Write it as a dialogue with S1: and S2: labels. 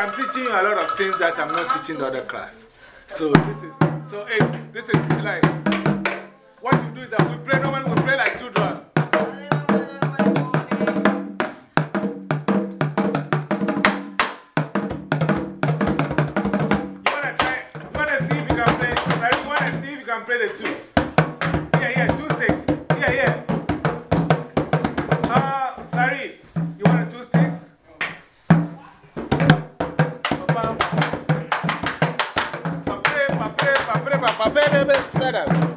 S1: I'm teaching you a lot of things that I'm not teaching the other class. So this is, so it, this is like, what you do is that we play, normally we play like two baby. Shut up.